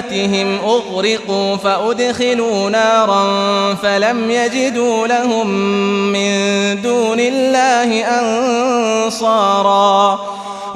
خطيئاتهم أغرقوا فأدخلوا نارا فلم يجدوا لهم من دون الله أنصارا